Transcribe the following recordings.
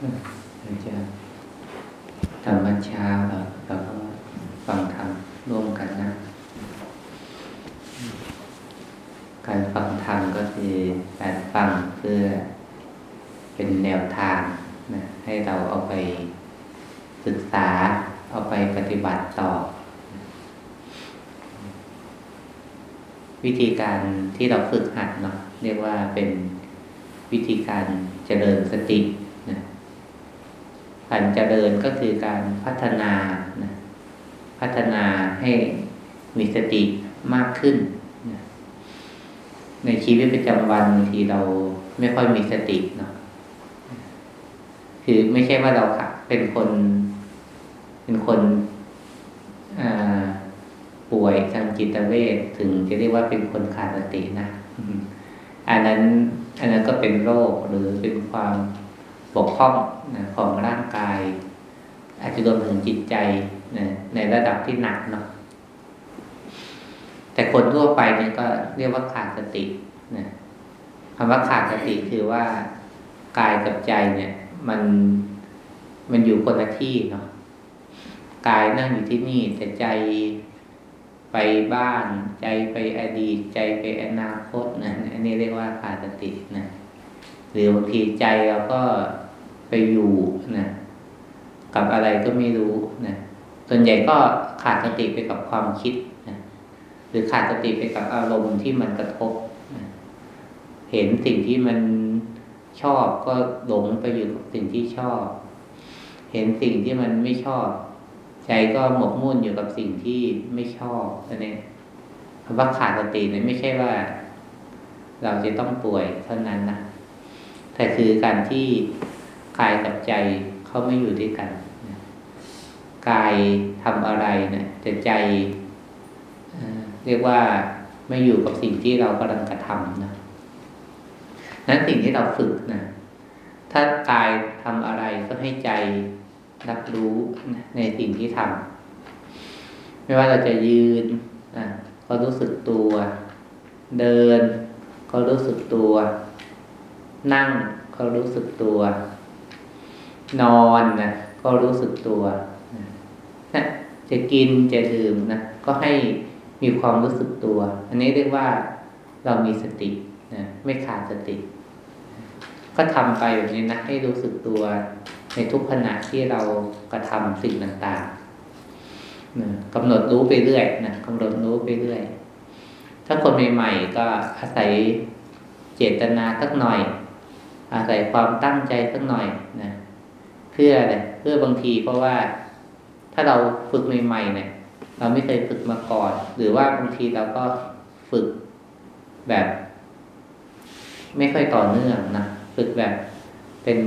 จะทำบัญชาเราเราก็ฟังธรรมร่วมกันนะ การฟังธรรมก็คือการฟังเพื่อเป็นแนวทางนะให้เราเอาไปศึกษา เอาไปปฏิบัติต่อ วิธีการที่เราฝึกหัดเนาะเรียกว่าเป็นวิธีการเจริญสติ การเจริญก็คือการพัฒนานะพัฒนาให้มีสติมากขึ้นนะในชีวิตประจำวันบางทีเราไม่ค่อยมีสติเนาะคือไม่ใช่ว่าเราเป็นคน เป็นคนป่วยทางจิตเวชถึงจะเรียกว่าเป็นคนขาดสตินะอันนั้นอันนั้นก็เป็นโรคหรือเป็นความ บกพร่องนะของร่างกาย อาจจะรวมถึงจิตใจนะในระดับที่หนักเนาะแต่คนทั่วไปเนี่ยก็เรียกว่าขาดสตินะคำว่าขาดสติคือว่ากายกับใจเนี่ย มันมันอยู่คนละที่เนาะกายนั่งอยู่ที่นี่แต่ใจไปบ้าน ใจไปอดีต ใจไปอนาคตนะอันนี้เรียกว่าขาดสตินะ หรือบางทีใจเราก็ไปอยู่นะกับอะไรก็ไม่รู้นะส่วนใหญ่ก็ขาดสติไปกับความคิดนะหรือขาดสติไปกับอารมณ์ที่มันกระทบนะเห็นสิ่งที่มันชอบก็หลงไปอยู่กับสิ่งที่ชอบ เห็นสิ่งที่มันไม่ชอบ ใจก็หมกมุ่นอยู่กับสิ่งที่ไม่ชอบนั่นเองคำว่าขาดสติเนี่ยไม่ใช่ว่า เราจะต้องป่วยเท่านั้นนะ แต่คือการที่กายกับใจเขาไม่อยู่ด้วยกันกายทำอะไรเนะแต่ใจเรียกว่าไม่อยู่กับสิ่งที่เรากำลังกระทำนะนั้นสิ่งที่เราฝึกนะถ้ากายทำอะไรก็ให้ใจรับรู้ในสิ่งที่ทำไม่ว่าเราจะยืนนะก็รู้สึกตัว เดิน ก็รู้สึกตัว นั่งก็รู้สึกตัว นอนนะก็รู้สึกตัวนะจะกินจะดื่มนะก็ให้มีความรู้สึกตัว อันนี้เรียกว่าเรามีสตินะไม่ขาดสติ ก็ทำไปแบบนี้นะให้รู้สึกตัวในทุกขณะที่เรากระทำสิ่งต่างๆกำหนดรู้ไปเรื่อยนะกำหนดรู้ไปเรื่อย ถ้าคนใหม่ๆก็อาศัยเจตนาสักหน่อย อาศัยความตั้งใจสักหน่อยนะเพื่ออะไรเพื่อบางทีเพราะว่าถ้าเราฝึกใหม่ๆเนี่ย เราไม่เคยฝึกมาก่อน หรือว่าบางทีเราก็ฝึกแบบ ไม่ค่อยต่อเนื่องนะฝึกแบบเป็น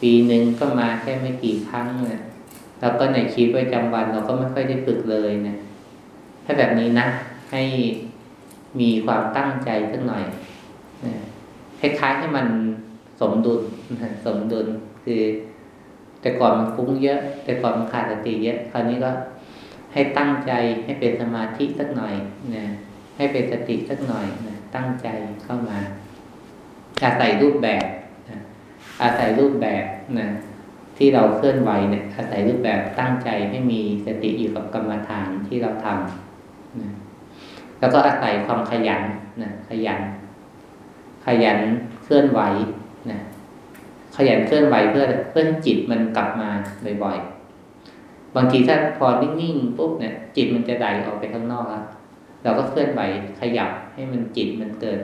ปีหนึ่งก็มาแค่ไม่กี่ครั้งเนี่ยแล้วก็ในชีวิตประจำวันเราก็ไม่ค่อยได้ฝึกเลยเนะถ้าแบบนี้นะ ให้มีความตั้งใจสักหน่อยคล้ายๆให้มัน สมดุลสมดุลคือ แต่ก่อนมันฟุ้งเยอะ แต่ก่อนมันขาดสติเยอะคราวนี้ก็ให้ตั้งใจให้เป็นสมาธิสักหน่อยนะให้เป็นสติสักหน่อยนะตั้งใจเข้ามาอาศัยรูปแบบอาศัยรูปแบบนะที่เราเคลื่อนไหวเนี่ยอาศัยรูปแบบตั้งใจให้มีสติอยู่กับกรรมฐานที่เราทำนะแล้วก็อาศัยความขยันนะขยัน ขยันเคลื่อนไหว ขยันเคลื่อนไหวเพื่อเพื่อจิตมันกลับมาบ่อยๆ บางทีถ้าพอนิ่งๆปุ๊บเนี่ย จิตมันจะไหลออกไปข้างนอกแล้วเราก็เคลื่อนไหวขยับให้มันจิตมันเกิด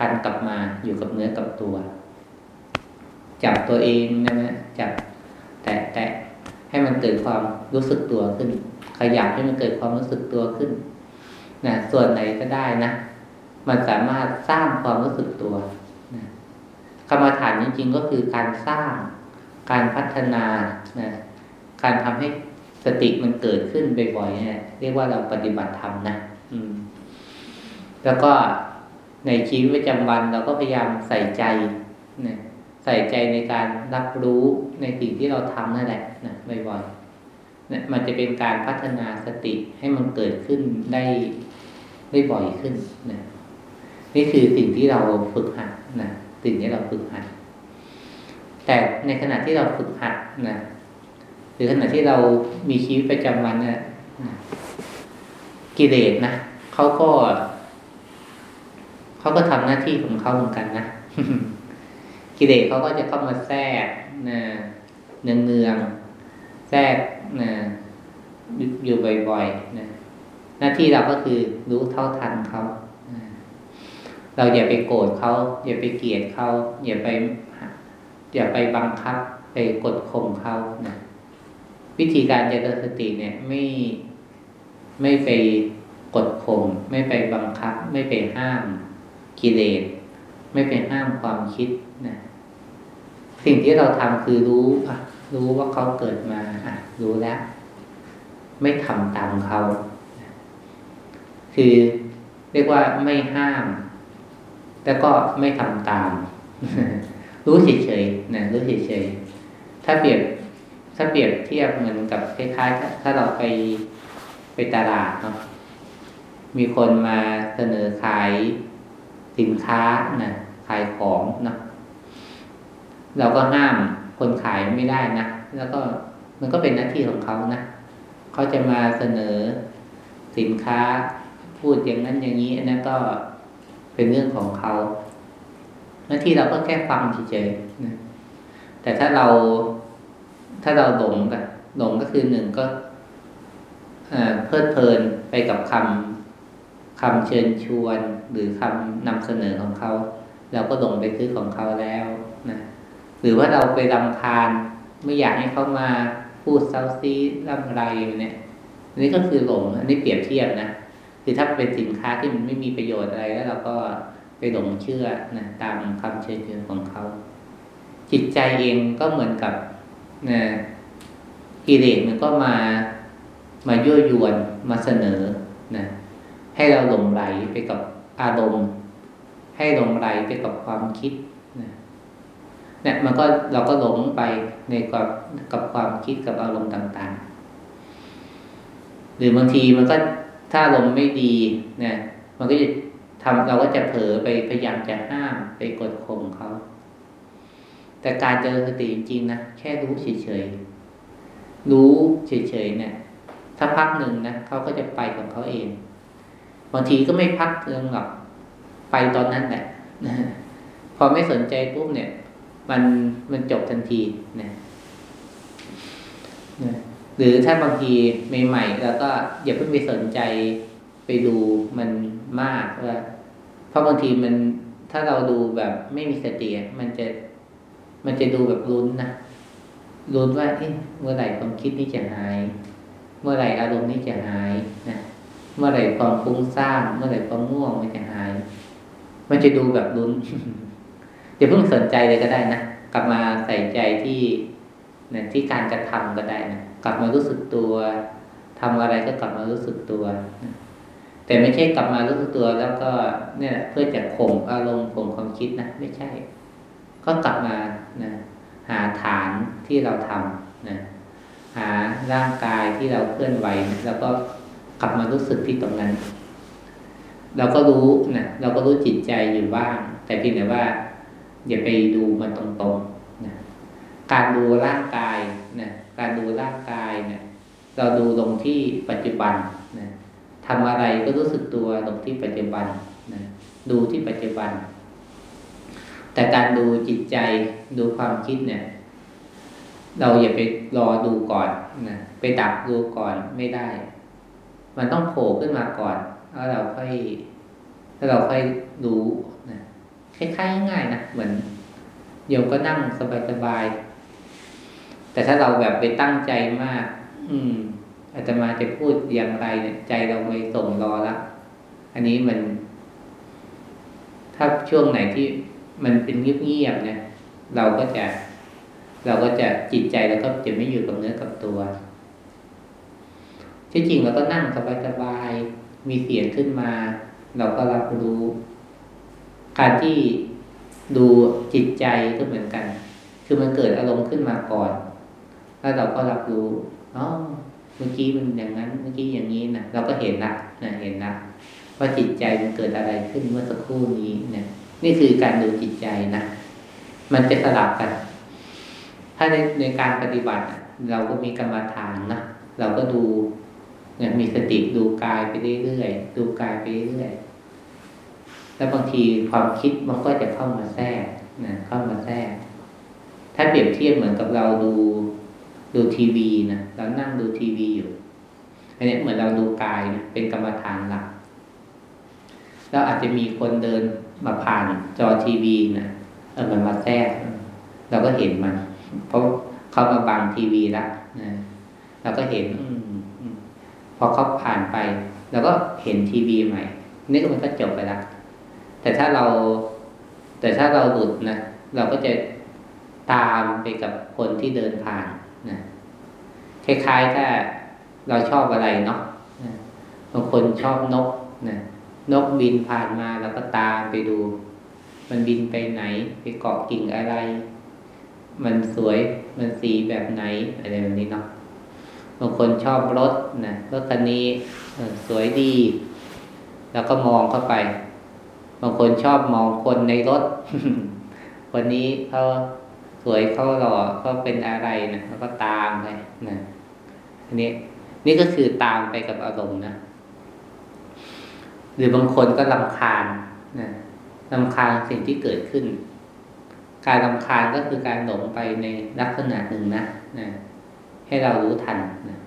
การกลับมาอยู่กับเนื้อกับตัว จับตัวเองนะนะจับแตะแตะให้มันเกิดความรู้สึกตัวขึ้น ขยับให้มันเกิดความรู้สึกตัวขึ้นนะส่วนไหนก็ได้นะ มันสามารถสร้างความรู้สึกตัว รรมฐานจริง ๆ ก็คือการสร้างการพัฒนานะการทำให้สติมันเกิดขึ้นบ่อยๆเนี่ยเรียกว่าเราปฏิบัติธรรมนะอืม แล้วก็ในชีวิตประจำวันเราก็พยายามใส่ใจนะใส่ใจในการรับรู้ในสิ่งที่เราทำนั่นแหละนะบ่อยๆนะมันจะเป็นการพัฒนาสติให้มันเกิดขึ้นได้ได้บ่อยขึ้นนะนี่คือสิ่งที่เราฝึกหัดนะ สิ่งที่เราฝึกหัด แต่ในขณะที่เราฝึกหัดนะหรือขณะที่เรามีชีวิตประจำวันเนี่ยกิเลสนะเขาก็เขาก็ทำหน้าที่ของเขาเหมือนกันนะกิเลสเขาก็จะเข้ามาแทรกนะเนืองเนืองแทรกนะอยู่บ่อยๆนะหน้าที่เราก็คือรู้เท่าทันเขา เราอย่าไปโกรธเขาอย่าไปเกลียดเขาอย่าไปอย่าไปบังคับ ไปกดข่มเขานะวิธีการเจริญสติเนี่ยไม่ไม่ไปกดข่มไม่ไปบังคับ ไม่ไปห้ามกิเลสไม่ไปห้ามความคิดนะสิ่งที่เราทำคือรู้อะรู้ว่าเขาเกิดมาอะรู้แล้ว ไม่ทำตามเขา คือเรียกว่าไม่ห้าม แล้วก็ไม่ทำตาม รู้เฉยๆนะรู้เฉยๆถ้าเปรียบถ้าเปรียบเทียบเหมือนกับคล้ายๆถ้าเราไปไปตลาดเนาะมีคนมาเสนอขายสินค้านะขายของนะเราก็ห้ามคนขายไม่ได้นะแล้วก็มันก็เป็นหน้าที่ของเขานะเขาจะมาเสนอสินค้าพูดอย่างนั้นอย่างนี้อันนั้นก็ เป็นเรื่องของเขาหน้าที่เราก็แค่ฟังเฉยๆนะแต่ถ้าเราถ้าเราหลงกันหลงก็คือหนึ่งก็เพลิดเพลินไปกับคำคำเชิญชวน หรือคำนำเสนอของเขาเราก็หลงไปซื้อของเขาแล้วนะหรือว่าเราไปรำคาญไม่อยากให้เขามาพูดเซาซีร่ำไรเนี่ยอันนี้ก็คือหลง อันนี้เปรียบเทียบนะ คือถ้าเป็นสินค้าที่มันไม่มีประโยชน์อะไรแล้วเราก็ไปหลงเชื่อนะตามคำเชิญชวนของเขา จิตใจเองก็เหมือนกับนะกิเลสมันก็มามายั่วยวนมาเสนอนะให้เราหลงไหลไปกับอารมณ์ ให้หลงไหลไปกับความคิดนะเนี่ยมันก็เราก็หลงไปในกับกับความคิดกับอารมณ์ต่าง ๆ หรือบางทีมันก็ ถ้าลมไม่ดีเนี่ยมันก็จะทำเราก็จะเผลอไปพยายามจะห้ามไปกดข่มเขาแต่การเจริญสติจริงๆนะแค่รู้เฉยๆรู้เฉยๆเนี่ยถ้าพักหนึ่งนะเขาก็จะไปของเขาเองบางทีก็ไม่พักเรื่องหรอกไปตอนนั้นแหละพอไม่สนใจปุ๊บเนี่ย มันมันจบทันทีนะ หรือถ้าบางทีใหม่ๆแล้วก็อย่าเพิ่งไปสนใจไปดูมันมากว่าเพราะบางทีมันถ้าเราดูแบบไม่มีสติมันจะมันจะดูแบบลุ้นนะลุ้นว่าเมื่อไหร่ความคิดนี้จะหาย เมื่อไหร่อารมณ์นี้จะหายนะเมื่อไหร่ความฟุ้งซ่านเมื่อไหร่ความง่วงมันจะหาย มันจะดูแบบลุ้นอย่าเพิ่งสนใจเลยก็ได้นะกลับมาใส่ใจที่นะที่การกระทำก็ได้นะ กลับมารู้สึกตัวทำอะไรก็กลับมารู้สึกตัวแต่ไม่ใช่กลับมารู้สึกตัวแล้วก็เนี่ยเพื่อจะข่มอารมณ์ข่มความคิดนะไม่ใช่ ก็กลับมานะหาฐานที่เราทำนะหาร่างกายที่เราเคลื่อนไหวนะแล้วก็กลับมารู้สึกที่ตรงนั้น เราก็รู้นะเราก็รู้จิตใจอยู่บ้าง แต่เพียงแต่ว่า อย่าไปดูมันตรงๆนะการดูร่างกายนะ การดูร่างกายเนะี่ย เราดูลงที่ปัจจุบันนะทำอะไรก็รู้สึกตัวลงที่ปัจจุบันนะดูที่ปัจจุบัน แต่การดูจิตใจดูความคิดเนี่ย เราอย่าไปรอดูก่อนนะไปดักดูก่อนไม่ได้ มันต้องโผล่ขึ้นมาก่อนแล้วเราค่อยแล้วเราค่อยรู้นะคล้ายๆง่ายนะเหมือนโยมก็นั่งสบายๆ แต่ถ้าเราแบบไปตั้งใจมาก อืมอาตมาจะพูดอย่างไรเนี่ยใจเราไม่ส่งรอล้วอันนี้มัน ถ้าช่วงไหนที่มันเป็นเงียบๆเนี่ย เราก็จะ เราก็จะจิตใจเราก็จะไม่อยู่กับเนื้อกับตัว ที่จริงเราก็นั่งสบายๆมีเสียงขึ้นมา เราก็รับรู้ การที่ดูจิตใจก็เหมือนกัน คือมันเกิดอารมณ์ขึ้นมาก่อน แล้วเราก็รับรู้อ๋อเมื่อกี้มันอย่างนั้น เมื่อกี้อย่างนี้นะเราก็เห็นละนะเห็นละว่าจิตใจมันเกิดอะไรขึ้นเมื่อสักครู่นี้เนี่ยนี่คือการดูจิตใจนะมันจะสลับกัน ถ้าในในการปฏิบัติ เราก็มีกรรมฐานนะเราก็ดูเนี่ยมีสติดูกายไปเรื่อยๆดูกายไปเรื่อยแล้วบางทีความคิดมันก็จะเข้ามาแทรกนะเข้ามาแทรก ถ้าเปรียบเทียบเหมือนกับเราดู ดูทีวีนะเรานั่งดูทีวีอยู่ อันนี้เหมือนเราดูกายนะเป็นกรรมฐานหลักแล้วอาจจะมีคนเดินมาผ่านจอทีวีนะเออมันมาแทรกเราก็เห็นมัน เพราะเขามาบังทีวีแล้วนะเราก็เห็นอพอเขาผ่านไปเราก็เห็นทีวีใหม่นี่ก็มันก็จบไปล้วแต่ถ้าเรา แต่ถ้าเราหลุดนะเราก็จะตามไปกับคนที่เดินผ่าน นะคล้ายๆ ถ้าเราชอบอะไรเนาะบางคนชอบนกนะนกบินผ่านมาแล้วก็ตามไปดู มันบินไปไหน ไปเกาะกิ่งอะไร มันสวยมันสีแบบไหนอะไรแบบนี้เนาะบางคนชอบรถนะรถคันนี้สวยดี แล้วก็มองเข้าไป บางคนชอบมองคนในรถ คนนี้เขา สวยเขาหล่อเขาเป็นอะไรนะแล้วก็ตามไปนะอันนี้ นี่ก็คือตามไปกับอารมณ์นะหรือบางคนก็ลำคาญนะลำคาญสิ่งที่เกิดขึ้น การลำคาญก็คือการหลงไปในลักษณะหนึ่งนะนะให้เรารู้ทันนะ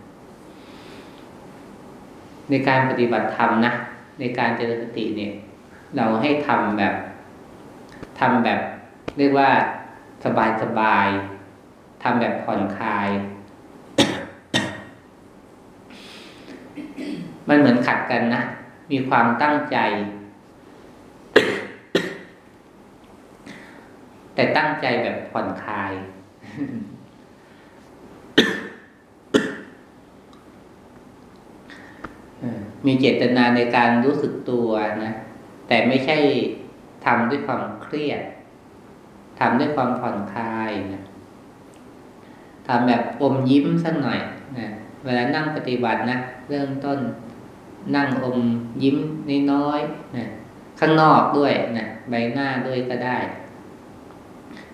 ในการปฏิบัติธรรมนะในการเจริญสติเนี่ย เราให้ทำแบบทำแบบ เรียกว่า สบายสบายทำแบบผ่อนคลาย มันเหมือนขัดกันนะ มีความตั้งใจ แต่ตั้งใจแบบผ่อนคลายมีเจตนาในการรู้สึกตัวนะ แต่ไม่ใช่ทำด้วยความเครียด ทำด้วยความผ่อนคลายนะทำแบบอมยิ้มสักหน่อยนะเวลานั่งปฏิบัตินะเริ่มต้นนั่งอมยิ้มน้อยๆนะข้างนอกด้วยนะใบหน้าด้วยก็ได้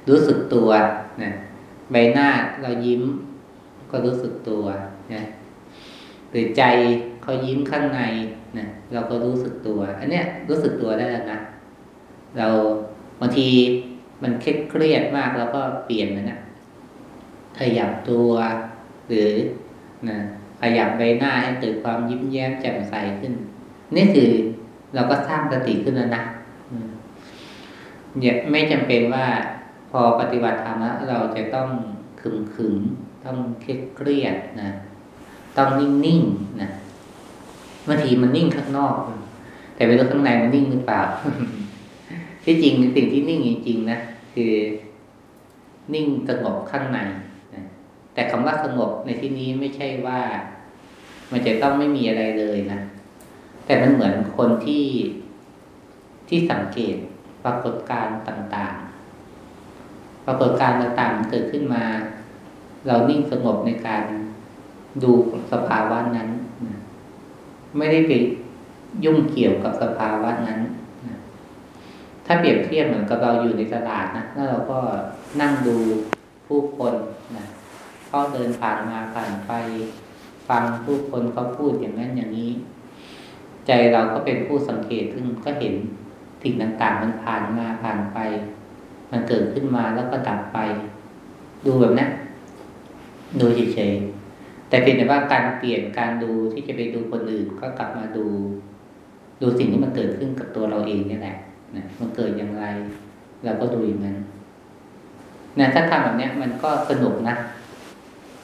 รู้สึกตัวนะใบหน้าเรายิ้ม ก็รู้สึกตัวนะหรือใจเขายิ้มข้างในนะเราก็รู้สึกตัว อันเนี้ยรู้สึกตัวได้แล้วนะเราบางที มันเคเครียดมากแล้วก็เปลี่ยนนะนะขยับตัวหรือนะขยับใบหน้าให้เกิดความยิ้มแย้มแจ่มใสขึ้น นี่คือเราก็สร้างสติขึ้นแล้วนะเนี่ยไม่จำเป็นว่าพอปฏิบัติธรรมแล้วเราจะต้องขึมขึมต้องเครียดนะต้องนิ่งนิ่งนะบางทีมันนิ่งข้างนอก แต่ไม่รู้ข้างในมันนิ่งหรือเปล่าที่จริงสิ่งที่นิ่งจริงๆนะ คือนิ่งสงบข้างในนะแต่คำว่าสงบในที่นี้ไม่ใช่ว่า มันจะต้องไม่มีอะไรเลยนะ แต่มันเหมือนคนที่ที่สังเกตปรากฏการณ์ต่างๆ ปรากฏการณ์ต่างๆเกิดขึ้นมา เรานิ่งสงบในการดูสภาวะนั้น ไม่ได้ไปยุ่งเกี่ยวกับสภาวะนั้น ถ้าเปรียบเทียบเหมือนกับเราอยู่ในตลาดนะแล้วเราก็นั่งดูผู้คนนะเขาเดินผ่านมาผ่านไป ฟังผู้คนเขาพูดอย่างนั้นอย่างนี้ ใจเราก็เป็นผู้สังเกตซึ่งก็เห็นสิ่งต่างๆ มันผ่านมาผ่านไป มันเกิดขึ้นมาแล้วก็ดับไป ดูแบบนี้ดูเฉยๆแต่เพียงแต่ว่าการเปลี่ยนการดูที่จะไปดูคนอื่นก็กลับมาดู ดูสิ่งที่มันเกิดขึ้นกับตัวเราเองนี่แหละ นะมันเกิดอย่างไรเราก็ดูอย่างนั้นนะถ้าทำแบบนี้มันก็สนุกนะ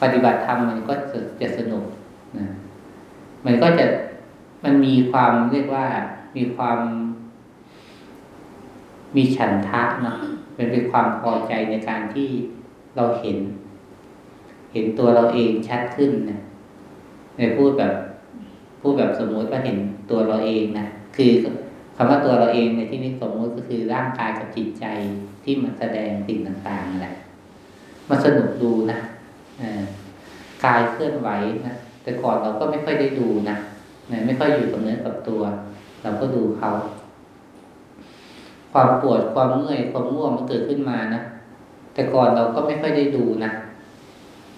ปฏิบัติธรรมมันก็จะสนุกนะมันก็จะมันมีความเรียกว่ามีความ มีฉันทะเนาะเป็นเป็นความพอใจในการที่เราเห็น เห็นตัวเราเองชัดขึ้นนะในพูดแบบพูดแบบสมมติว่าเห็นตัวเราเองนะคือ คำว่าตัวเราเองในที่นี้สมมติก็คือร่างกายกับจิตใจที่มันแสดงสิ่งต่างๆแหละมาสนุกดูนะกายเคลื่อนไหวนะแต่ก่อนเราก็ไม่ค่อยได้ดูนะไม่ค่อยอยู่กับเนื้อกับตัว เราก็ดูเขา ความปวดความเมื่อยความง่วงมันเกิดขึ้นมานะแต่ก่อนเราก็ไม่ค่อยได้ดูนะ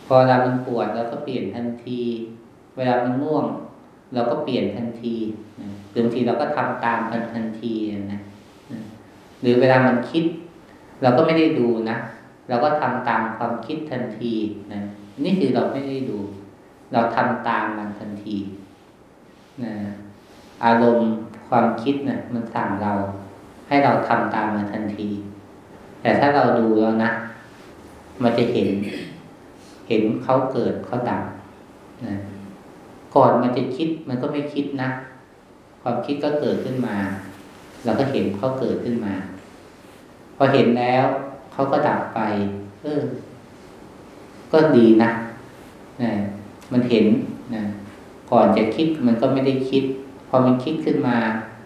พอเวลามันปวดเราก็เปลี่ยนทันที เวลามันง่วง เราก็เปลี่ยนทันที หรือบางทีเราก็ทำตามกันทันทีนะหรือเวลามันคิด เราก็ไม่ได้ดูนะเราก็ทำตามความคิดทันทีนะนี่คือเราไม่ได้ดู เราทำตามมันทันทีนะอารมณ์ความคิดนะมันสั่งเรา ให้เราทำตามมันทันที แต่ถ้าเราดูแล้วนะมันจะเห็น เห็นเขาเกิดเขาดับนะก่อนมันจะคิดมันก็ไม่คิดนะ ความคิดก็เกิดขึ้นมา เราก็เห็นเขาเกิดขึ้นมา พอเห็นแล้วเขาก็ดับไป เออ ก็ดีนะนะมันเห็นนะก่อนจะคิดมันก็ไม่ได้คิด พอมันคิดขึ้นมา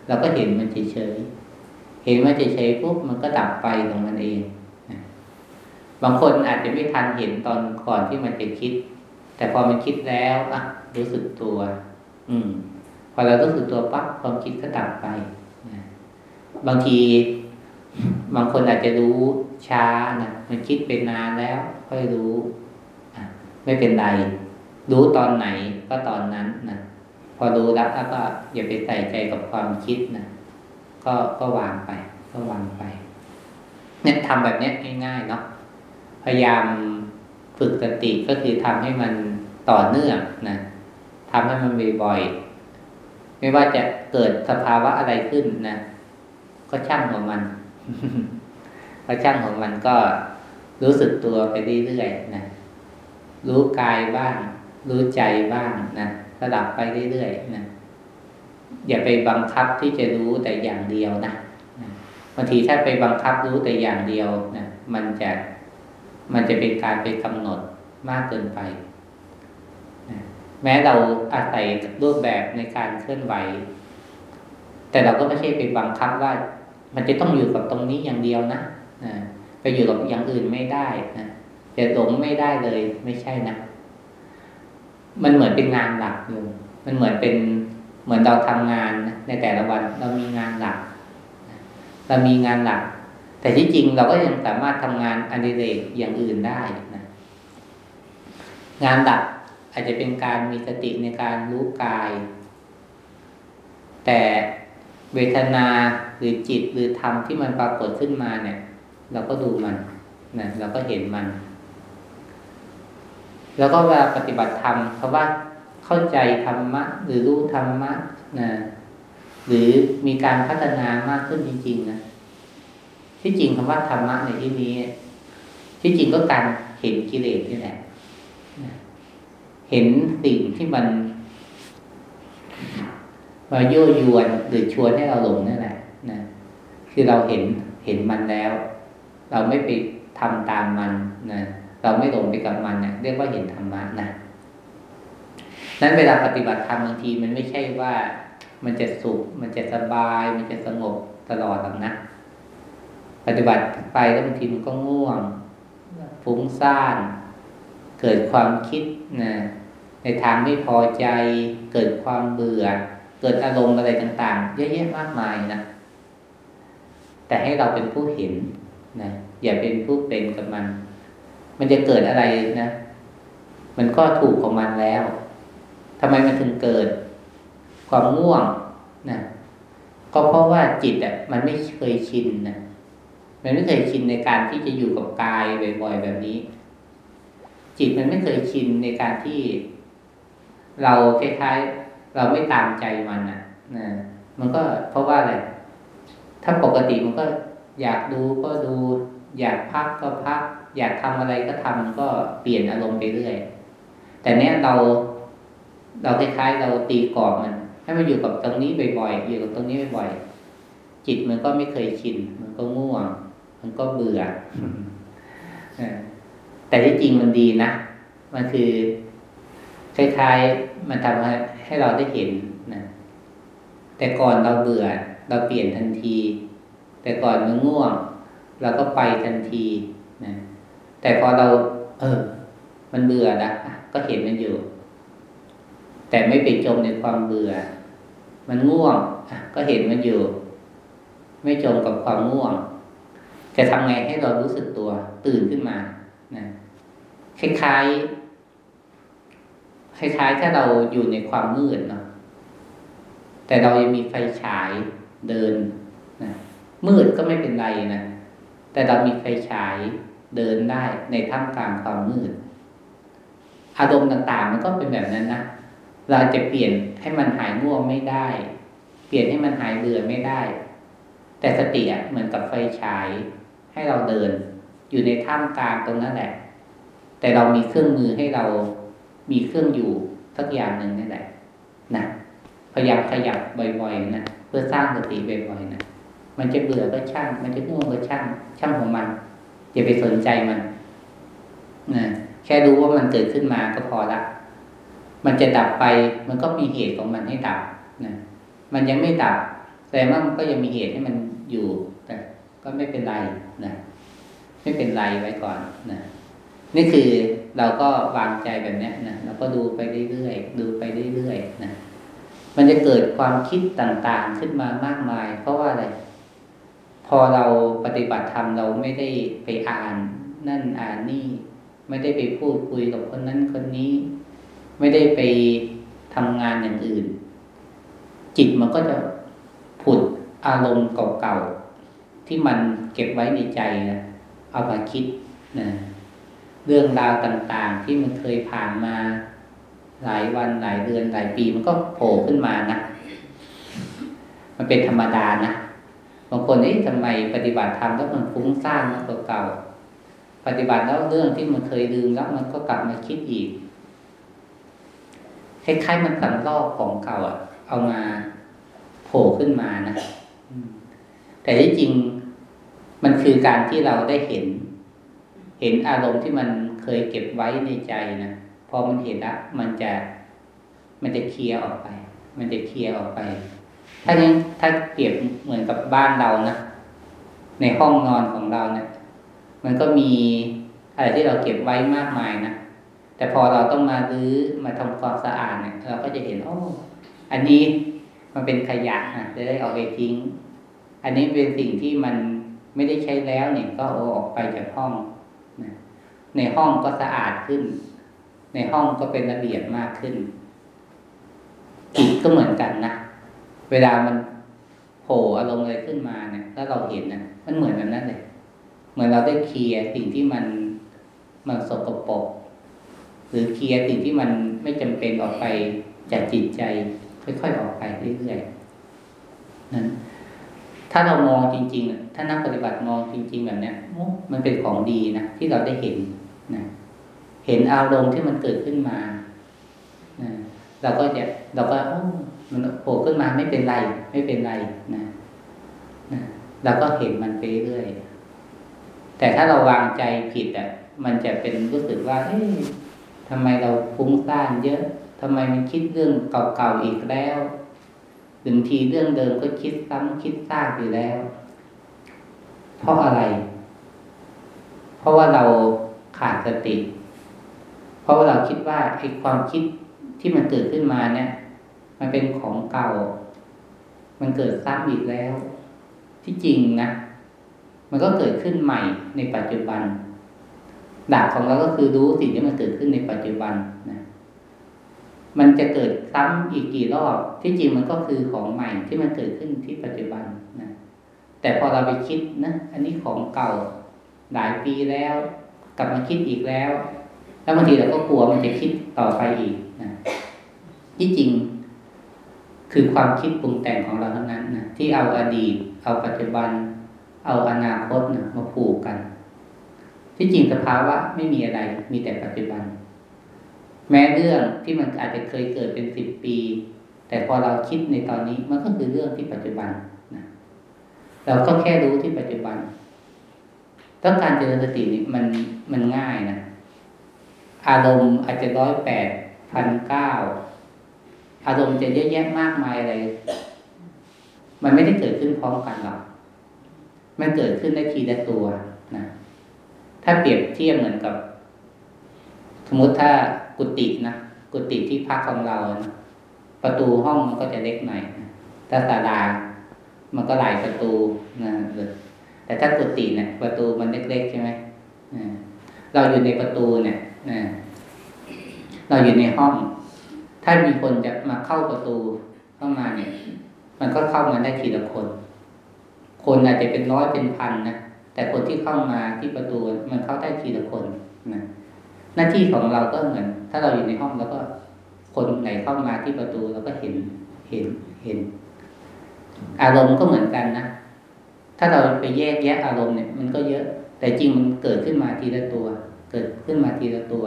เราก็เห็นมันเฉยเฉยเห็นมันเฉยเฉยปุ๊บมันก็ดับไปของมันเองนะบางคนอาจจะไม่ทันเห็นตอนก่อนที่มันจะคิด แต่พอมันคิดแล้วอะรู้สึกตัว อืม พอเรารู้สึกตัวปั๊บความคิดก็ดับไปนะบางทีบางคนอาจจะรู้ช้านะมันคิดเป็นนานแล้ว ค่อยรู้ไม่เป็นไร รู้ตอนไหนก็ตอนนั้นนะพอรู้แล้วก็อย่าไปใส่ใจกับความคิดนะก็ก็วางไป ก็วางไป เนี่ยทำแบบนี้ง่ายๆเนาะพยายามฝึกสติก็คือทำให้มันต่อเนื่องนะทำให้มันบ่อยๆ ไม่ว่าจะเกิดสภาวะอะไรขึ้นนะก็ช่างของมันพระช่างของมันก็รู้สึกตัวไปเรื่อยๆนะรู้กายบ้าง รู้ใจบ้างนะระดับไปเรื่อยๆนะอย่าไปบังคับที่จะรู้แต่อย่างเดียวนะบางทีถ้าไปบังคับรู้แต่อย่างเดียวนะมันจะมันจะเป็นการไปกำหนดมากเกินไป แม้เราอาศัยรูปแบบในการเคลื่อนไหว แต่เราก็ไม่ใช่ไปบังคับว่า มันจะต้องอยู่กับตรงนี้อย่างเดียวนะไปอยู่กับอย่างอื่นไม่ได้นะจะหลงไม่ได้เลยไม่ใช่นะมันเหมือนเป็นงานหลักอยู่ มันเหมือนเป็นเหมือนเราทำงานในแต่ละวัน เรามีงานหลัก เรามีงานหลัก แต่ที่จริงเราก็ยังสามารถทำงานอดิเรกอย่างอื่นได้นะงานหลัก อาจจะเป็นการมีสติในการรู้กาย แต่เวทนาหรือจิตหรือธรรมที่มันปรากฏขึ้นมาเนี่ย เราก็ดูมันนะเราก็เห็นมัน แล้วก็เวลาปฏิบัติธรรมเพราว่าเข้าใจธรรมะ หรือรู้ธรรมะนะหรือมีการพัฒนามากขึ้นจริง ๆ นะที่จริงคำว่าธรรมะในที่นี้ ที่จริงก็การเห็นกิเลสนี่แหละ เห็นสิ่งที่มัน มายโยยวนหรือชวนให้เราหลงนั่นแหละนะคือเราเห็นเห็นมันแล้ว เราไม่ไปทำตามมันนะเราไม่หลงไปกับมันเนะเรียกว่าเห็นธรรมะนะนั้นเวลาปฏิบัติธรรมบางทีมันไม่ใช่ว่ามันจะสุข มันจะสบาย มันจะสงบตลอดหรอกนะ ปฏิบัติไปแล้วบางทีมันก็ง่วงฟุ้งซ่าน เกิดความคิดนะในทางไม่พอใจ เกิดความเบื่อ เกิดอารมณ์อะไรต่างๆ เยอะแยะมากมายนะแต่ให้เราเป็นผู้เห็นนะอย่าเป็นผู้เป็นกับมัน มันจะเกิดอะไรนะ มันก็ถูกของมันแล้วทำไมมันถึงเกิด ความง่วงนะก็เพราะว่าจิตอะมันไม่เคยชินนะมันไม่เคยชินในการที่จะอยู่กับกายบ่อยๆแบบนี้ จิตมันไม่เคยชินในการที่ เราคล้ายๆเราไม่ตามใจมันอะนะมันก็เพราะว่าอะไรถ้าปกติมันก็อยากดูก็ดู อยากพักก็พัก อยากทำอะไรก็ทำก็เปลี่ยนอารมณ์ไปเรื่อย แต่เนี้ยเรา เราคล้ายๆ เราตีกรอบมัน ให้มันอยู่กับตรงนี้บ่อยๆอยู่กับตรงนี้บ่อยๆจิตมันก็ไม่เคยชินมันก็ง่วง มันก็เบื่อ แต่ที่จริงมันดีนะ มันคือคล้ายๆมันทำให้ให้เราได้เห็นนะ แต่ก่อนเราเบื่อ เราเปลี่ยนทันที แต่ก่อนมันง่วง เราก็ไปทันทีนะแต่พอเรา เออ มันเบื่อนะก็เห็นมันอยู่ แต่ไม่ไปจมในความเบื่อ มันง่วงก็เห็นมันอยู่ ไม่จมกับความง่วง จะทำไงให้เรารู้สึกตัว ตื่นขึ้นมานะ คล้ายๆคล้ายๆ ถ้าเราอยู่ในความมืดเนาะแต่เรายังมีไฟฉายเดินนะมืดก็ไม่เป็นไรนะแต่เรามีไฟฉายเดินได้ในท่ามกลางความมืด อารมณ์ต่างๆ มันก็เป็นแบบนั้นนะเราจะเปลี่ยนให้มันหายง่วงไม่ได้ เปลี่ยนให้มันหายเบื่อไม่ได้ แต่สติอะเหมือนกับไฟฉาย ให้เราเดิน อยู่ในท่ามกลางตรงนั้นแหละ แต่เรามีเครื่องมือให้เรามีเครื่องอยู่สักอย่างหนึ่งนั่นแหละนะพยายามขยับบ่อยๆนะเพื่อสร้างสติบ่อยๆนะมันจะเบื่อก็ช่าง มันจะง่วงก็ช่าง ช่างของมันอย่าไปสนใจมันนะแค่รู้ว่ามันเกิดขึ้นมาก็พอละมันจะดับไป มันก็มีเหตุของมันให้ดับนะมันยังไม่ดับแต่ว่ามันก็ยังมีเหตุให้มันอยู่แต่ก็ไม่เป็นไรนะไม่เป็นไรไว้ก่อนนะ นี่คือเราก็วางใจแบบนี้นะเราก็ดูไปเรื่อยๆดูไปเรื่อยๆนะมันจะเกิดความคิดต่างๆขึ้นมามากมาย เพราะว่าอะไร พอเราปฏิบัติธรรมเราไม่ได้ไปอ่าน นั่นอ่านนี่ ไม่ได้ไปพูดคุยกับคนนั้นคนนี้ ไม่ได้ไปทำงานอย่างอื่น จิตมันก็จะผุดอารมณ์เก่าๆที่มันเก็บไว้ในใจนะเอามาคิดนะ เรื่องราวต่าง ๆ ที่มันเคยผ่านมาหลายวันหลายเดือนหลายปีมันก็โผล่ขึ้นมานะ มันเป็นธรรมดานะบางคนนี่ทำไมปฏิบัติธรรมแล้วมันฟุ้งซ่านมากกว่าเก่า ปฏิบัติแล้วเรื่องที่มันเคยลืมแล้วมันก็กลับมาคิดอีกคล้ายๆมันสำลอกของเก่าอะ เอามาโผล่ขึ้นมานะแต่ที่จริงมันคือการที่เราได้เห็น เห็นอารมณ์ที่มันเคยเก็บไว้ในใจนะพอมันเห็นล้วมันจะมันจะเคลียร์ออกไป มันจะเคลียร์ออกไป ถ้ายังถ้าเปรียบเหมือนกับบ้านเรานะในห้องนอนของเราเนะี่ยมันก็มีอะไรที่เราเก็บไว้มากมายนะแต่พอเราต้องมารื้อมาทำความสะอาดเนี่ย เราก็จะเห็นโอ้อันนี้มันเป็นขยะนะจะได้เอาไปทิ้ง อันนี้เป็นสิ่งที่มันไม่ได้ใช้แล้วเนี่ยก็เอาออกไปจากห้อง ในห้องก็สะอาดขึ้น ในห้องก็เป็นระเบียบมากขึ้นจิตก็เหมือนกันนะเวลามันโผล่อารมณ์อะไรขึ้นมาเนี่ยถ้าเราเห็นนะมันเหมือนแบบนั้นเลยเหมือนเราได้เคลียร์สิ่งที่มันมันสกปรกหรือเคลียร์สิ่งที่มันไม่จำเป็นออกไปจากจิตใจ ค่อยๆออกไปเรื่อยๆนั้นถ้าเรามองจริงๆถ้านักปฏิบัติมองจริง ๆ แบบเนี้ยมันเป็นของดีนะที่เราได้เห็น นะเห็นอารมณ์ที่มันเกิดขึ้นมาเราก็จะเราก็มันโผล่ขึ้นมาไม่เป็นไร ไม่เป็นไรนะนะเราก็เห็นมันไปเรื่อยแต่ถ้าเราวางใจผิดอะ มันจะเป็นรู้สึกว่าเอ๊ะทำไมเราฟุ้งซ่านเยอะทำไมมันคิดเรื่องเก่าๆอีกแล้วบางทีเรื่องเดิมก็คิดซ้ำคิดซากอยู่แล้ว เพราะอะไร เพราะว่าเรา ขาดสติ เพราะว่าเราคิดว่าไอ้ความคิดที่มันเกิดขึ้นมาเนี่ย มันเป็นของเก่า มันเกิดซ้ำอีกแล้ว ที่จริงนะมันก็เกิดขึ้นใหม่ในปัจจุบันดักของเราก็คือรู้สิ่งที่มันเกิดขึ้นในปัจจุบันนะมันจะเกิดซ้ำอีกกี่รอบ ที่จริงมันก็คือของใหม่ที่มันเกิดขึ้นที่ปัจจุบันนะแต่พอเราไปคิดนะ อันนี้ของเก่าหลายปีแล้ว กลับมาคิดอีกแล้ว แล้วบางทีเราก็กลัวมันจะคิดต่อไปอีกนะที่จริง คือความคิดปรุงแต่งของเราทั้งนั้นนะที่เอาอดีต เอาปัจจุบัน เอาอนาคตนะมาผูกกัน ที่จริงสภาวะไม่มีอะไร มีแต่ปัจจุบัน แม้เรื่องที่มันอาจจะเคยเกิดเป็นสิบปี แต่พอเราคิดในตอนนี้มันก็คือเรื่องที่ปัจจุบันนะเราก็แค่รู้ที่ปัจจุบัน ต้องการเจริญสตินี่มันมันง่ายนะ อารมณ์อาจจะร้อยแปดพันเก้าอารมณ์จะเยอะแยะมากมายอะไร มันไม่ได้เกิดขึ้นพร้อมกันหรอก มันเกิดขึ้นได้ทีละตัวนะ ถ้าเปรียบเทียบเหมือนกับ สมมติถ้ากุฏินะ กุฏิที่พักของเรานะประตูห้องมันก็จะเล็กหน่อยถ้าศาลา มันก็หลายประตูนะ แต่ถ้ากุฏิเนี่ยประตูมันเล็กๆใช่ไหมเราอยู่ในประตูเนี่ยเราอยู่ในห้อง ถ้ามีคนจะมาเข้าประตูเข้ามาเนี่ย มันก็เข้ามาได้ทีละคน คนอาจจะเป็นร้อยเป็นพันนะแต่คนที่เข้ามาที่ประตูมันเข้าได้ทีละคนนะหน้าที่ของเราก็เหมือน ถ้าเราอยู่ในห้องแล้วก็คนไหนเข้ามาที่ประตูเราก็เห็นเห็นเห็น อารมณ์ก็เหมือนกันนะ ถ้าเราไปแยกแยะอารมณ์เนี่ย มันก็เยอะ แต่จริงมันเกิดขึ้นมาทีละตัว เกิดขึ้นมาทีละตัว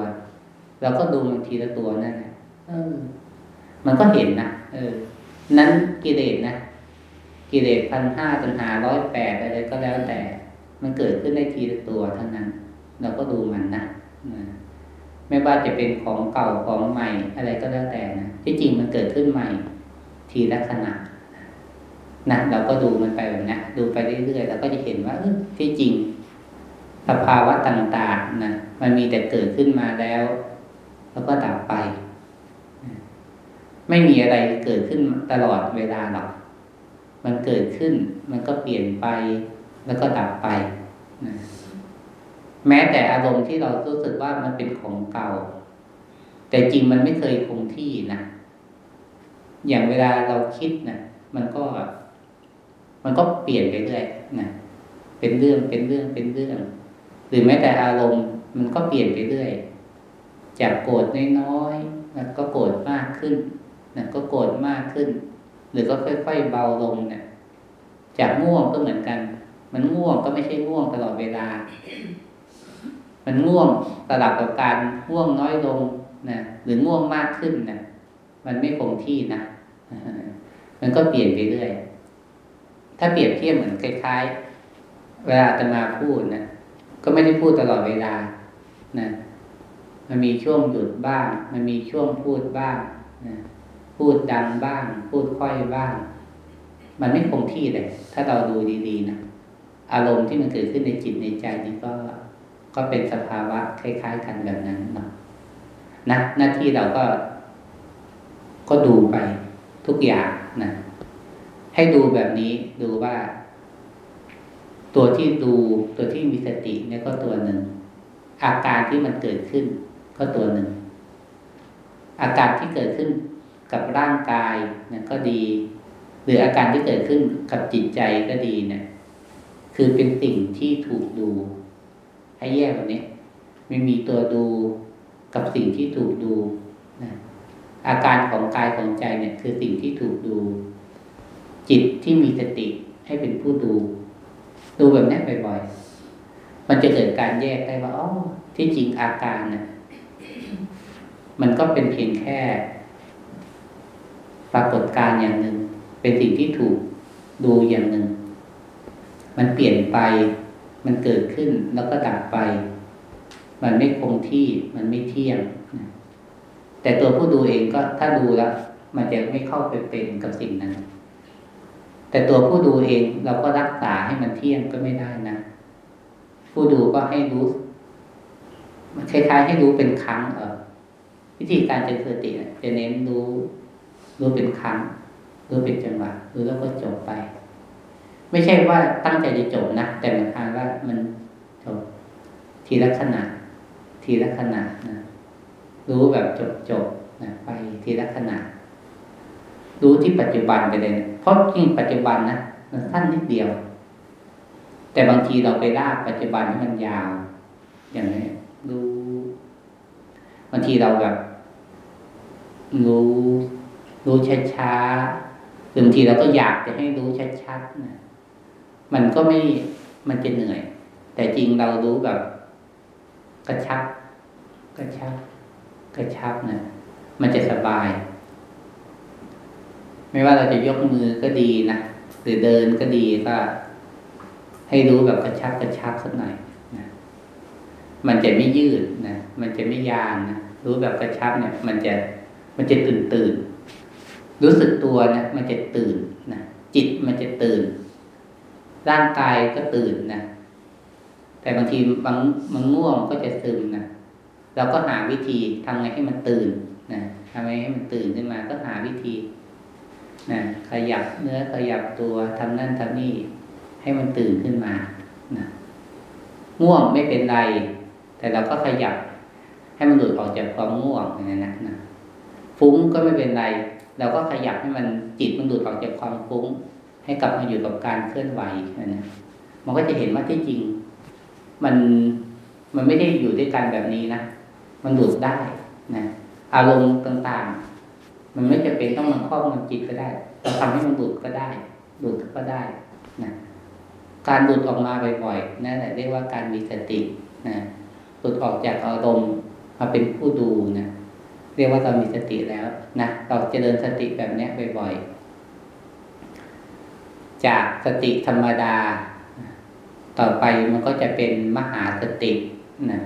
เราก็ดูมันทีละตัวนั่นแหละเออ มันก็เห็นนะเออ นั้นกิเลสนะกิเลสพันห้าตัณหาร้อยแปดอะไรก็แล้วแต่ มันเกิดขึ้นได้ทีละตัวเท่านั้น เราก็ดูมันนะไม่ว่าจะเป็นของเก่าของใหม่อะไรก็แล้วแต่นะที่จริงมันเกิดขึ้นใหม่ ทีละขณะ นะเราก็ดูมันไปแบบนี้ดูไปเรื่อยๆแล้วก็จะเห็นว่าที่จริง สภาวะต่างๆนะมันมีแต่เกิดขึ้นมาแล้ว แล้วก็ดับไป ไม่มีอะไรเกิดขึ้นตลอดเวลาหรอก มันเกิดขึ้น มันก็เปลี่ยนไป แล้วก็ดับไปนะแม้แต่อารมณ์ที่เรารู้สึกว่ามันเป็นของเก่า แต่จริงมันไม่เคยคงที่นะอย่างเวลาเราคิดนะมันก็ มันก็เปลี่ยนไปเรื่อยนะเป็นเรื่องเป็นเรื่องเป็นเรื่อง หรือแม้แต่อารมณ์มันก็เปลี่ยนไปเรื่อยจากโกรธน้อยๆนะก็โกรธมากขึ้นนะก็โกรธมากขึ้น หรือก็ค่อยๆเบาลงเนะี่ย จากง่วงก็เหมือนกัน มันง่วงก็ไม่ใช่ง่วงตลอดเวลา มันง่วงสลับกับการง่วงน้อยลงนะหรือง่วงมากขึ้นนะมันไม่คงที่นะมันก็เปลี่ยนไปเรื่อย ถ้าเปรียบเทียบเหมือนคล้ายๆ เวลาจะมาพูดนะก็ไม่ได้พูดตลอดเวลานะมันมีช่วงหยุดบ้าง มันมีช่วงพูดบ้างนะพูดดังบ้าง พูดค่อยบ้าง มันไม่คงที่เลย ถ้าเราดูดีๆนะอารมณ์ที่มันเกิดขึ้นในจิตในใจนี่ก็ก็เป็นสภาวะคล้าย ๆ กันแบบนั้นเนาะนะหน้าที่เราก็ ก็ดูไปทุกอย่าง ให้ดูแบบนี้ดูว่า ตัวที่ดูตัวที่มีสติเนี่ยก็ตัวหนึ่ง อาการที่มันเกิดขึ้น ก็ตัวหนึ่ง อาการที่เกิดขึ้นกับร่างกายเนี่ยก็ดี หรืออาการที่เกิดขึ้นกับจิตใจก็ดีเนี่ย คือเป็นสิ่งที่ถูกดู ให้แยกแบบนี้ไม่มีตัวดูกับสิ่งที่ถูกดูนะอาการของกายของใจเนี่ย คือสิ่งที่ถูกดู จิตที่มีสติให้เป็นผู้ดู ดูแบบนี้บ่อยๆ มันจะเกิดการแยกได้ว่าอ๋อที่จริงอาการเนี่ยมันก็เป็นเพียงแค่ ปรากฏการอย่างหนึ่ง เป็นสิ่งที่ถูกดูอย่างหนึ่ง มันเปลี่ยนไป มันเกิดขึ้นแล้วก็ดับไป มันไม่คงที่มันไม่เที่ยงแต่ตัวผู้ดูเองก็ถ้าดูแล้ว มันจะไม่เข้าไปเป็นกับสิ่งนั้น แต่ตัวผู้ดูเองเราก็รักษาให้มันเที่ยงก็ไม่ได้นะ ผู้ดูก็ให้รู้คล้ายๆให้รู้เป็นครั้งเออวิธีการเจริญสติจะเน้นรู้รู้เป็นครั้งรู้เป็นจังหวะรู้แล้วก็จบไป ไม่ใช่ว่าตั้งใจจะจบนะแต่มายคามว่ามันจบทีละขณะทีละขณะนะรู้แบบจบจบนะไปทีละขณะรู้ที่ปัจจุบันไปเลยเพ ราะจริงปัจจุบันนะมันสั้นนิดเดียว แต่บางทีเราไปลากปัจจุบันให้มันยาว อย่างนี้รู้บางทีเราแบบรู้รู้ช้าๆบางทีเราก็อยากจะให้รู้ชัดๆนะมันก็ไม่มันจะเหนื่อย แต่จริงเรารู้แบบ กระชับ กระชับ กระชับนะมันจะสบาย ไม่ว่าเราจะยกมือก็ดีนะหรือเดินก็ดีก็ ให้รู้แบบกระชับกระชับสักหน่อยนะมันจะไม่ยืดนะมันจะไม่ยานนะรู้แบบกระชับเนี่ย มันจะมันจะตื่นตื่นรู้สึกตัวนะมันจะตื่นนะจิตมันจะตื่น ร่างกายก็ตื่นนะแต่บางทีบางมันง่วงก็จะซึมนะเราก็หาวิธีทำไงให้มันตื่นนะทำไงให้มันตื่นขึ้นมาก็หาวิธี นะขยับเนื้อขยับตัวทำนั่นทำนี่ ให้มันตื่นขึ้นมานะง่วงไม่เป็นไร แต่เราก็ขยับ ให้มันหลุดออกจากความง่วงอย่างนั้นนะฟุ้งก็ไม่เป็นไร เราก็ขยับให้มันจิตมันหลุดออกจากความฟุ้ง ให้กลับมาอยู่กับการเคลื่อนไหวนะมันก็จะเห็นว่าที่จริง มันมันไม่ได้อยู่ด้วยกันแบบนี้นะมันหลุดได้นะอารมณ์ต่างๆ มันไม่จะเป็นต้องมาครอบงำจิตก็ได้เราทำให้มันหลุดก็ได้หลุดก็ได้นะการหลุดออกมาบ่อยๆนั่นแหละเรียกว่าการมีสตินะหลุดออกจากอารมณ์มาเป็นผู้ดูนะเรียกว่าเรามีสติแล้วนะเราจเจริญสติแบบนี้บ่อยๆ จากสติธรรมดา ต่อไปมันก็จะเป็นมหาสตินะ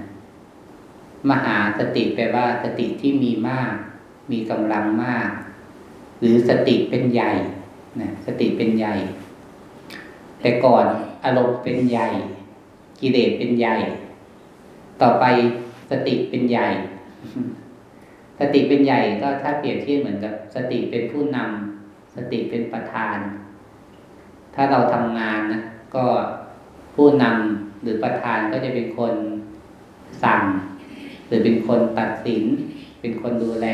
มหาสติแปลว่าสติที่มีมาก มีกำลังมาก หรือสติเป็นใหญ่นะสติเป็นใหญ่ แต่ก่อนอารมณ์เป็นใหญ่ กิเลสเป็นใหญ่ ต่อไปสติเป็นใหญ่ สติเป็นใหญ่ก็ถ้าเปรียบเทียบเหมือนกับสติเป็นผู้นำสติเป็นประธาน ถ้าเราทำงานนะก็ผู้นำหรือประธานก็จะเป็นคนสั่ง หรือเป็นคนตัดสิน เป็นคนดูแล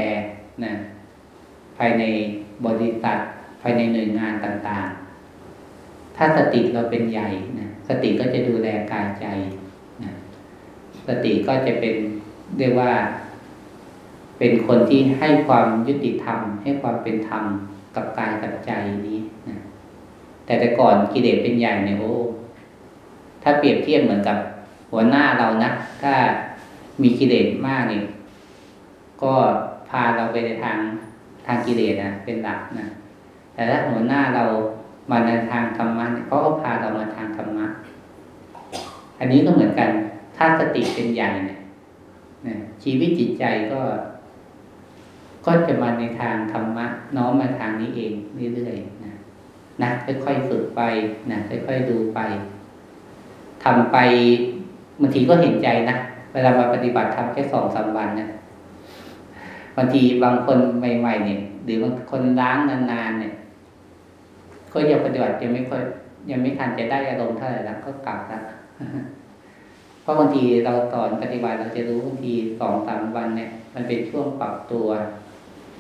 นะภายในบริษัท ภายในหน่วยงานต่างๆ ถ้าสติเราเป็นใหญ่นะสติก็จะดูแลกายใจนะสติก็จะเป็นเรียกว่า เป็นคนที่ให้ความยุติธรรม ให้ความเป็นธรรมกับกายกับใจนี้นะแต่แต่ก่อนกิเลสเป็นใหญ่เนี่ยโอ้ถ้าเปรียบเทียบเหมือนกับหัวหน้าเรานะถ้ามีกิเลสมากเนี่ยก็ พาเราไปในทางทางกิเลสนะเป็นหลักนะแต่ถ้าหัวหน้าเรามาในทางธรรมะเขาก็พาเรามาทางธรรมะอันนี้ก็เหมือนกัน ถ้าสติเป็นใหญ่เนี่ยชีวิตจิตใจก็ ก็จะมาในทางธรรมะ น้อมมาทางนี้เองเรื่อยๆนะนะค่อยๆฝึกไปนะค่อยๆดูไปทำไปบางทีก็เห็นใจนะเวลามาปฏิบัติทำแค่สองสามวันนะ บางทีบางคนใหม่ๆเนี่ยหรือบางคนล้างนานๆเนี่ย ก็ยังปฏิบัติยังไม่ค่อยยังไม่ทันจะได้อารมณ์เท่าไหร่แล้วก็กลับล้วเพราะบางทีเราสอนปฏิบัติเราจะรู้บางทีสองสามวันเนี่ย มันเป็นช่วงปรับตัว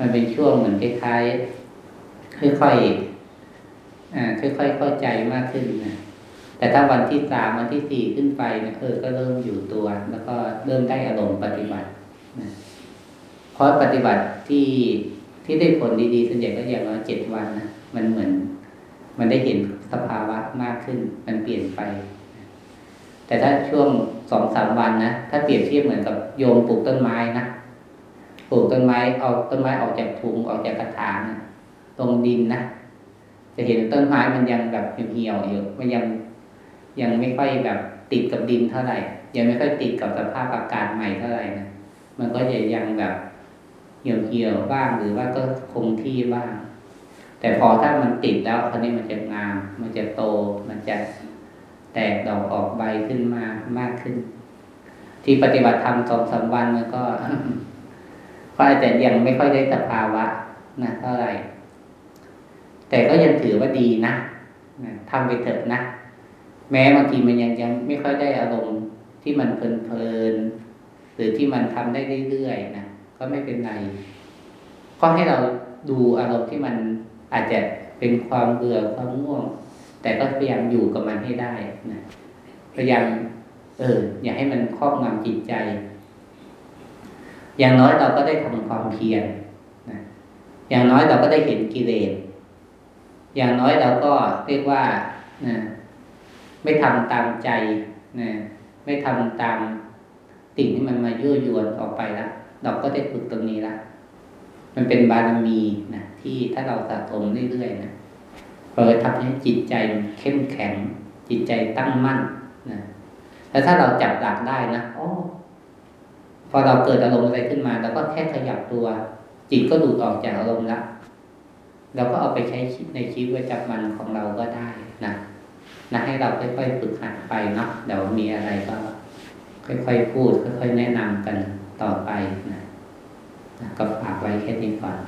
มันเป็นช่วงเหมือนคล้ายๆค่อยๆอ่าค่อยๆเข้าใจมากขึ้นนะแต่ถ้าวันที่สามวันที่สี่ขึ้นไปเนี่ยเออก็เริ่มอยู่ตัว แล้วก็เริ่มได้อารมณ์ปฏิบัตินะ เพราะปฏิบัติที่ที่ได้ผลดีๆส่วนใหญ่ก็อย่างน้อยเจ็ดวันนะมันเหมือน มันได้เห็นสภาวะมากขึ้น มันเปลี่ยนไป แต่ถ้าช่วงสองสามวันนะถ้าเปรียบเทียบเหมือนกับโยมปลูกต้นไม้นะปลูกต้นไม้เอาต้นไม้ออกจากถุงออกจากกระถางนะตรงดินนะจะเห็นต้นไม้มันยังแบบเหี่ยวอยู่มันยังยังไม่ค่อยแบบติดกับดินเท่าไหร่ ยังไม่ค่อยติดกับสภาพอากาศใหม่เท่าไหร่นะมันก็จะยังแบบ เหี่ยวเหี่ยวบ้างหรือว่าก็คงที่บ้าง แต่พอถ้ามันติดแล้วคราวนี้มันจะงาม มันจะโต มันจะแตกดอกออกใบขึ้นมามากขึ้น ที่ปฏิบัติธรรมสองสาวันมันก็ก็อาจจะยังไม่ค่อยได้สภาวะนะเท่าไหร่ แต่ก็ยังถือว่าดีนะทำไปเถอะนะ แม้บางทีมันยังยังไม่ค่อยได้อารมณ์ที่มันเพลินๆหรือที่มันทำได้เรื่อยๆนะ ก็ไม่เป็นไร ก็ให้เราดูอารมณ์ที่มันอาจจะเป็นความเบื่อความง่วง แต่ก็พยายามอยู่กับมันให้ได้นะพยายามเออ อย่าให้มันครอบงำจิตใจ อย่างน้อยเราก็ได้ทำความเพียรนะอย่างน้อยเราก็ได้เห็นกิเลสอย่างน้อยเราก็เรียกว่านะไม่ทำตามใจนะไม่ทำตามสิ่งที่มันมายั่วยวนออกไปแล้ว เราก็ได้ฝึกตรงนี้ละมันเป็นบารมีนะที่ถ้าเราสะสมเรื่อยๆนะเราจะทำให้จิตใจเข้มแข็ง จิตใจตั้งมั่นนะแล้วถ้าเราจับหลักได้นะโอ้พอเราเกิดอารมณ์อะไรขึ้นมาเราก็แค่ขยับตัว จิตก็ดูดออกจากอารมณ์ล้วเราก็เอาไปใช้ในชีวิตประจำวันของเราก็ได้นะนะให้เราค่อยๆฝึกหัดไปเนาะเดี๋ยวมีอะไรก็ ค่อยๆพูด ค่อยๆแนะนำกัน ต่อไปนะก็ฝากไว้แค่นี้ก่อน